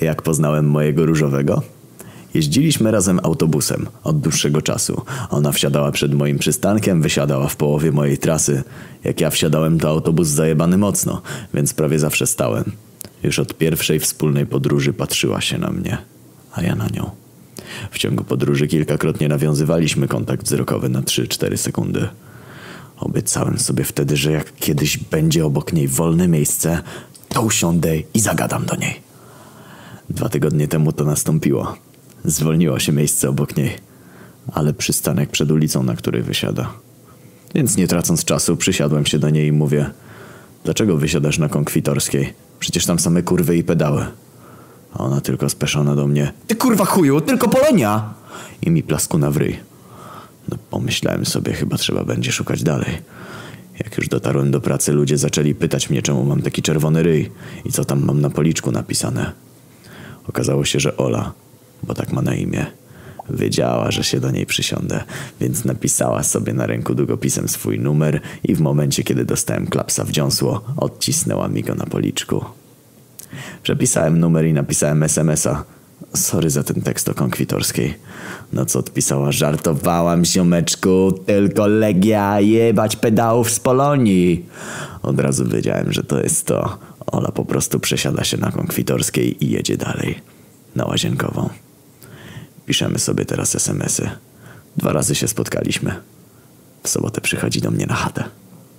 Jak poznałem mojego różowego? Jeździliśmy razem autobusem od dłuższego czasu. Ona wsiadała przed moim przystankiem, wysiadała w połowie mojej trasy. Jak ja wsiadałem, to autobus zajebany mocno, więc prawie zawsze stałem. Już od pierwszej wspólnej podróży patrzyła się na mnie, a ja na nią. W ciągu podróży kilkakrotnie nawiązywaliśmy kontakt wzrokowy na 3-4 sekundy. Obiecałem sobie wtedy, że jak kiedyś będzie obok niej wolne miejsce, to usiądę i zagadam do niej. Dwa tygodnie temu to nastąpiło. Zwolniło się miejsce obok niej, ale przystanek przed ulicą, na której wysiada. Więc nie tracąc czasu, przysiadłem się do niej i mówię: Dlaczego wysiadasz na konkwitorskiej? Przecież tam same kurwy i pedały. A ona tylko speszona do mnie: Ty kurwa chuju, tylko Polonia! I mi plasku na wryj. No pomyślałem sobie, chyba trzeba będzie szukać dalej. Jak już dotarłem do pracy, ludzie zaczęli pytać mnie, czemu mam taki czerwony ryj i co tam mam na policzku napisane. Okazało się, że Ola, bo tak ma na imię, wiedziała, że się do niej przysiądę, więc napisała sobie na ręku długopisem swój numer i w momencie, kiedy dostałem klapsa w dziąsło, odcisnęła mi go na policzku. Przepisałem numer i napisałem SMS-a. Sorry za ten tekst o konkwitorskiej. No co odpisała? Żartowałam, ziomeczku, tylko Legia jebać pedałów z Polonii. Od razu wiedziałem, że to jest to. Ola po prostu przesiada się na konkwitorskiej i jedzie dalej. Na łazienkową. Piszemy sobie teraz SMS-y. Dwa razy się spotkaliśmy. W sobotę przychodzi do mnie na chatę.